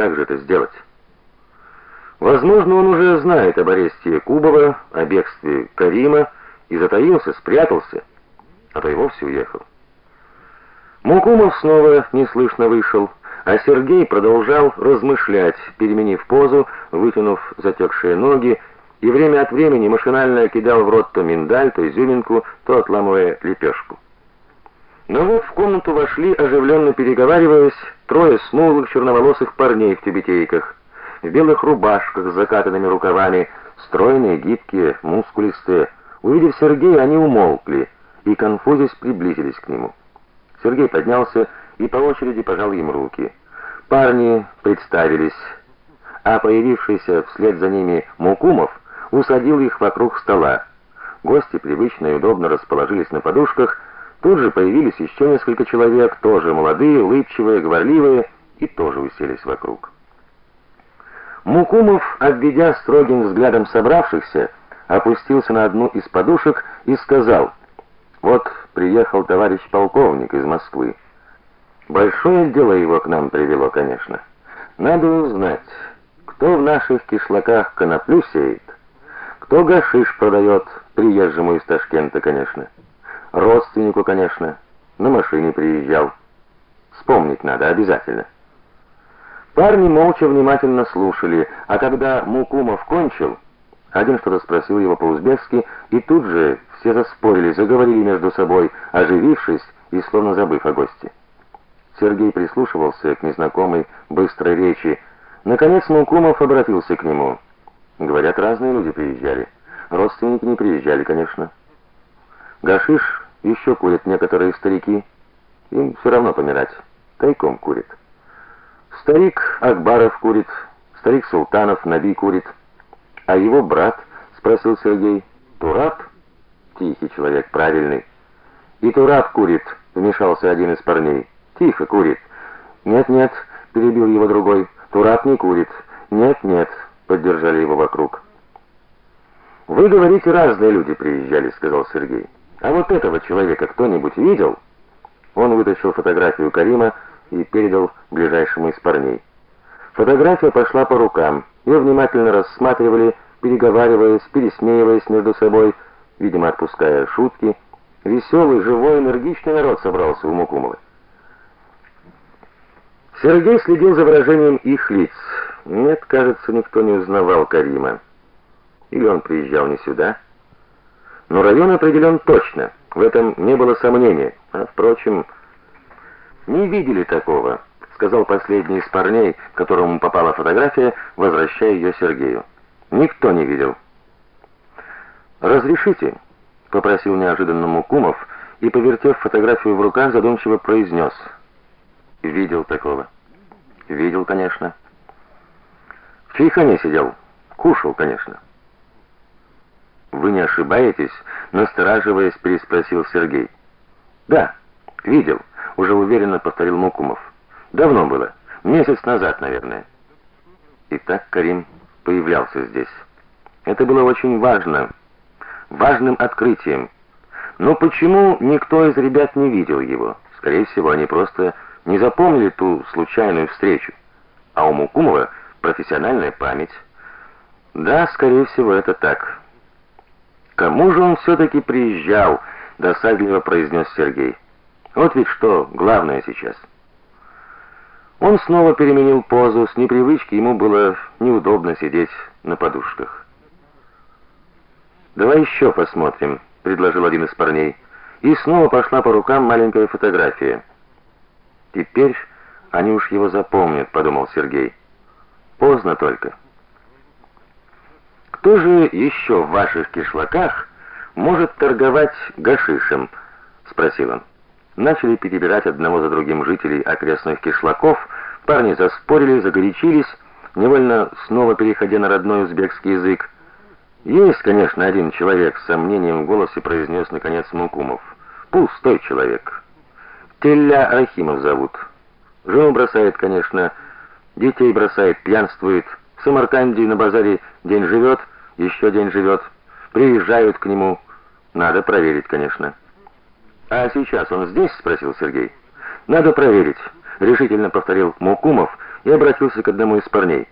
Как же это сделать? Возможно, он уже знает об аресте Кубова, о бегстве Карима и затаился, спрятался, а то и вовсе уехал. Мукумов снова неслышно вышел, а Сергей продолжал размышлять, переменив позу, вытянув затекшие ноги, и время от времени машинально кидал в рот то миндаль, то изюминку, то отламывая лепешку. Но вот в комнату вошли, оживленно переговариваясь, трое смуглых черноволосых парней в тюбетейках, в белых рубашках с закатанными рукавами, стройные, гибкие, мускулистые. Увидев Сергея, они умолкли и конфузясь приблизились к нему. Сергей поднялся и по очереди пожал им руки. Парни представились, а появившийся вслед за ними Мукумов усадил их вокруг стола. Гости привычно и удобно расположились на подушках. Тут же появились еще несколько человек, тоже молодые, улыбчивые, говорливые, и тоже уселись вокруг. Мукумов, обведя строгим взглядом собравшихся, опустился на одну из подушек и сказал: "Вот приехал товарищ полковник из Москвы. Большое дело его к нам привело, конечно. Надо узнать, кто в наших кишлаках коноплю сеет, кто гашиш продает приезжему из Ташкента, конечно. Родственнику, конечно, на машине приезжал. Вспомнить надо обязательно". Парни молча внимательно слушали, а когда Мукумов кончил, один что-то спросил его по-узбекски, и тут же все заспорили, заговорили между собой, оживившись и словно забыв о гости. Сергей прислушивался к незнакомой быстрой речи. Наконец Мукумов обратился к нему. Говорят, разные люди приезжали. Родственники не приезжали, конечно. Гашиш еще курят некоторые старики. Им все равно помирать. Тайком курят. Старик Акбаров курит, старик Султанов Наби курит. А его брат, спросил Сергей. Тураб? Тихий человек, правильный. И Тураб курит, вмешался один из парней. Тихо курит. Нет, нет, перебил его другой. Тураб не курит. Нет, нет, поддержали его вокруг. Вы говорите, разные люди приезжали, сказал Сергей. А вот этого человека кто-нибудь видел? Он вытащил фотографию Карима и передал ближайшему из парней. Фотография пошла по рукам. Ее внимательно рассматривали, переговариваясь, пересмеиваясь между собой, видимо, отпуская шутки. Веселый, живой, энергичный народ собрался у Мукумова. Сергей следил за выражением их лиц. Нет, кажется, никто не узнавал Карима. Или он приезжал не сюда? Но район определен точно. В этом не было сомнения. А впрочем, не видели такого, сказал последний из парней, которому попала фотография, возвращая ее Сергею. Никто не видел. Разрешите, попросил неожиданно Мукумов и повертев фотографию в руках, задумчиво произнес. Видел такого. Видел, конечно. В чайхане сидел. Кушал, конечно. Вы не ошибаетесь, настораживаясь, переспросил Сергей. Да, видел уже уверенно повторил Мукумов. Давно было, месяц назад, наверное. И так Карим появлялся здесь. Это было очень важно, важным открытием. Но почему никто из ребят не видел его? Скорее всего, они просто не запомнили ту случайную встречу. А у Мукумова профессиональная память. Да, скорее всего, это так. Кому же он все таки приезжал? досадливо произнес Сергей. Вот ведь что главное сейчас. Он снова переменил позу, с непривычки ему было неудобно сидеть на подушках. Давай еще посмотрим, предложил один из парней. И снова пошла по рукам маленькая фотография. Теперь они уж его запомнят, подумал Сергей. Поздно только. Кто же еще в ваших кишлаках может торговать гашишем? спросил он. Начали перебирать одного за другим жителей окрестных кишлаков. Парни заспорили, загорячились, невольно снова переходя на родной узбекский язык. Есть, конечно, один человек с сомнением в голосе произнес наконец Мукумов. Пустой человек. Телля Рахимов зовут. Жену бросает, конечно, детей бросает, пьянствует. В Самарканде на базаре день живет, еще день живет. Приезжают к нему. Надо проверить, конечно. А сейчас он здесь, спросил Сергей. Надо проверить, решительно повторил Мукумов и обратился к одному из парней.